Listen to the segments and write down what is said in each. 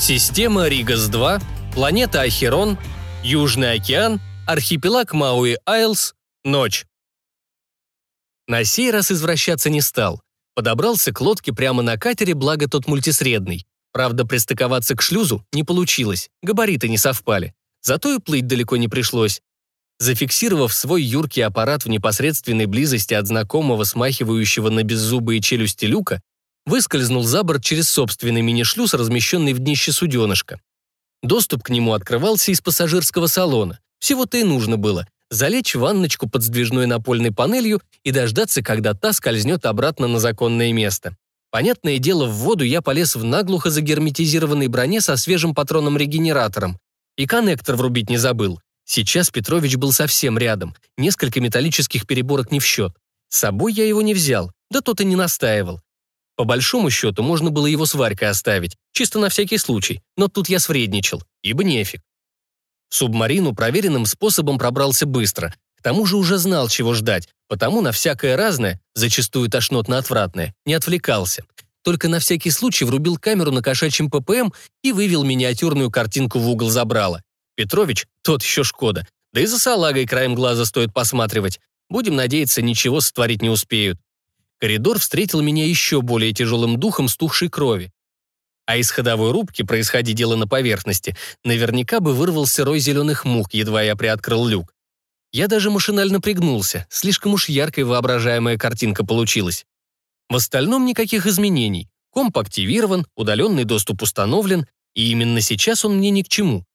Система Ригас-2, планета Ахерон, Южный океан, архипелаг Мауи-Айлс, ночь. На сей раз извращаться не стал. Подобрался к лодке прямо на катере, благо тот мультисредный. Правда, пристыковаться к шлюзу не получилось, габариты не совпали. Зато и плыть далеко не пришлось. Зафиксировав свой юркий аппарат в непосредственной близости от знакомого, смахивающего на беззубые челюсти люка, выскользнул за борт через собственный мини-шлюз, размещенный в днище суденышка. Доступ к нему открывался из пассажирского салона. Всего-то и нужно было залечь ванночку под сдвижной напольной панелью и дождаться, когда та скользнет обратно на законное место. Понятное дело, в воду я полез в наглухо загерметизированной броне со свежим патроном-регенератором. И коннектор врубить не забыл. Сейчас Петрович был совсем рядом, несколько металлических переборок не в счет. С собой я его не взял, да тот и не настаивал. По большому счету, можно было его с Варькой оставить, чисто на всякий случай, но тут я свредничал, ибо нефиг. В субмарину проверенным способом пробрался быстро, к тому же уже знал, чего ждать, потому на всякое разное, зачастую тошнотно-отвратное, не отвлекался. Только на всякий случай врубил камеру на кошачьем ППМ и вывел миниатюрную картинку в угол забрала. Петрович, тот еще Шкода, да и за салагой краем глаза стоит посматривать. Будем надеяться, ничего сотворить не успеют. Коридор встретил меня еще более тяжелым духом стухшей крови. А из ходовой рубки, происходи дело на поверхности, наверняка бы вырвался рой зеленых мух, едва я приоткрыл люк. Я даже машинально пригнулся, слишком уж яркая воображаемая картинка получилась. В остальном никаких изменений. Комп активирован, удаленный доступ установлен, и именно сейчас он мне ни к чему.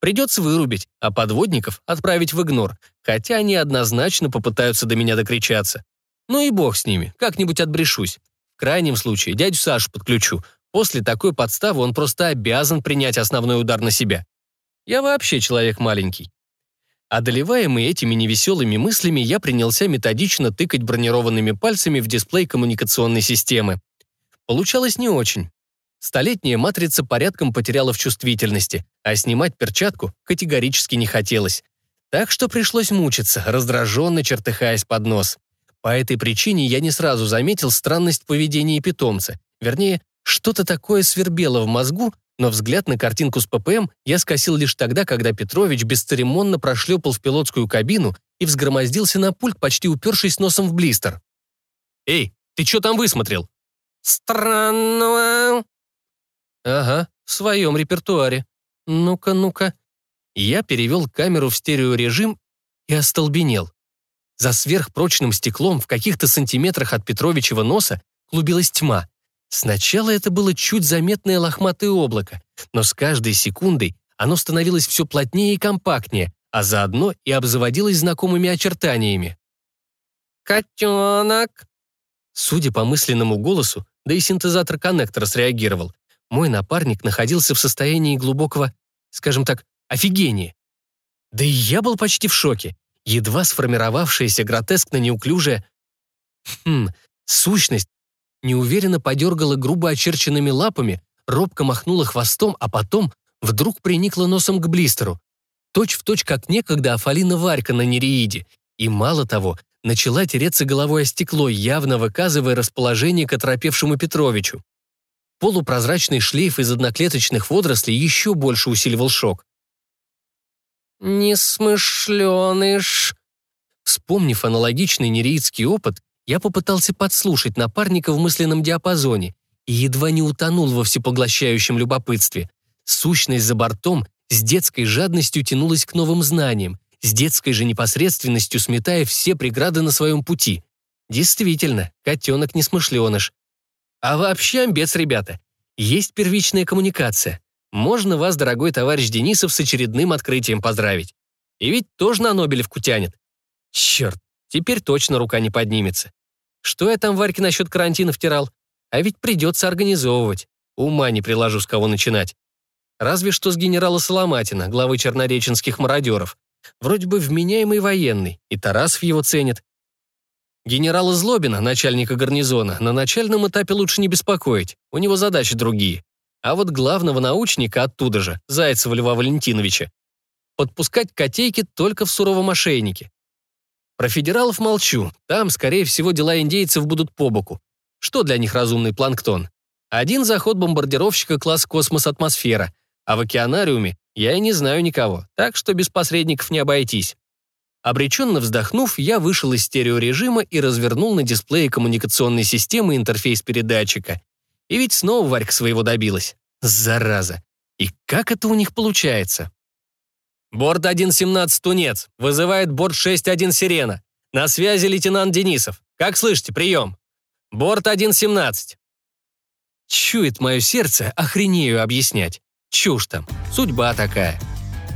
Придется вырубить, а подводников отправить в игнор, хотя они однозначно попытаются до меня докричаться. Ну и бог с ними, как-нибудь отбрешусь. В крайнем случае дядю Сашу подключу. После такой подставы он просто обязан принять основной удар на себя. Я вообще человек маленький. Одолеваемый этими невеселыми мыслями, я принялся методично тыкать бронированными пальцами в дисплей коммуникационной системы. Получалось не очень. Столетняя матрица порядком потеряла в чувствительности, а снимать перчатку категорически не хотелось. Так что пришлось мучиться, раздраженно чертыхаясь под нос. По этой причине я не сразу заметил странность поведения питомца. Вернее, что-то такое свербело в мозгу, но взгляд на картинку с ППМ я скосил лишь тогда, когда Петрович бесцеремонно прошлепал в пилотскую кабину и взгромоздился на пульт, почти упершись носом в блистер. «Эй, ты что там высмотрел?» «Странного...» «Ага, в своем репертуаре. Ну-ка, ну-ка». Я перевел камеру в стереорежим и остолбенел. За сверхпрочным стеклом в каких-то сантиметрах от Петровичева носа клубилась тьма. Сначала это было чуть заметное лохматое облако, но с каждой секундой оно становилось все плотнее и компактнее, а заодно и обзаводилось знакомыми очертаниями. «Котенок!» Судя по мысленному голосу, да и синтезатор коннектора среагировал, мой напарник находился в состоянии глубокого, скажем так, офигения. Да и я был почти в шоке едва сформировавшаяся гротескно неуклюжая хм, сущность неуверенно подергала грубо очерченными лапами, робко махнула хвостом, а потом вдруг приникла носом к блистеру. Точь в точь, как некогда Афалина Варька на Нереиде. И мало того, начала тереться головой о стекло, явно выказывая расположение к оторопевшему Петровичу. Полупрозрачный шлейф из одноклеточных водорослей еще больше усиливал шок. «Несмышленыш!» Вспомнив аналогичный нереидский опыт, я попытался подслушать напарника в мысленном диапазоне и едва не утонул во всепоглощающем любопытстве. Сущность за бортом с детской жадностью тянулась к новым знаниям, с детской же непосредственностью сметая все преграды на своем пути. Действительно, котенок несмышленыш. А вообще амбец, ребята. Есть первичная коммуникация. Можно вас, дорогой товарищ Денисов, с очередным открытием поздравить. И ведь тоже на Нобелевку тянет. Черт, теперь точно рука не поднимется. Что я там Варьке насчет карантина втирал? А ведь придется организовывать. Ума не приложу, с кого начинать. Разве что с генерала Соломатина, главы чернореченских мародеров. Вроде бы вменяемый военный, и Тарасов его ценит. Генерала Злобина, начальника гарнизона, на начальном этапе лучше не беспокоить, у него задачи другие. А вот главного научника оттуда же, Зайцева Льва Валентиновича, подпускать котейки только в суровом ошейнике. Про федералов молчу, там, скорее всего, дела индейцев будут по боку. Что для них разумный планктон? Один заход бомбардировщика класс «Космос-атмосфера», а в океанариуме я и не знаю никого, так что без посредников не обойтись. Обреченно вздохнув, я вышел из стереорежима и развернул на дисплее коммуникационной системы интерфейс передатчика. И ведь снова Варька своего добилась. Зараза. И как это у них получается? Борт 1.17 Тунец. Вызывает борт 6.1 Сирена. На связи лейтенант Денисов. Как слышите, прием. Борт 1.17. Чует мое сердце, охренею объяснять. Чушь там, судьба такая.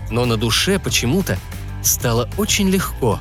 Но на душе почему-то стало очень легко.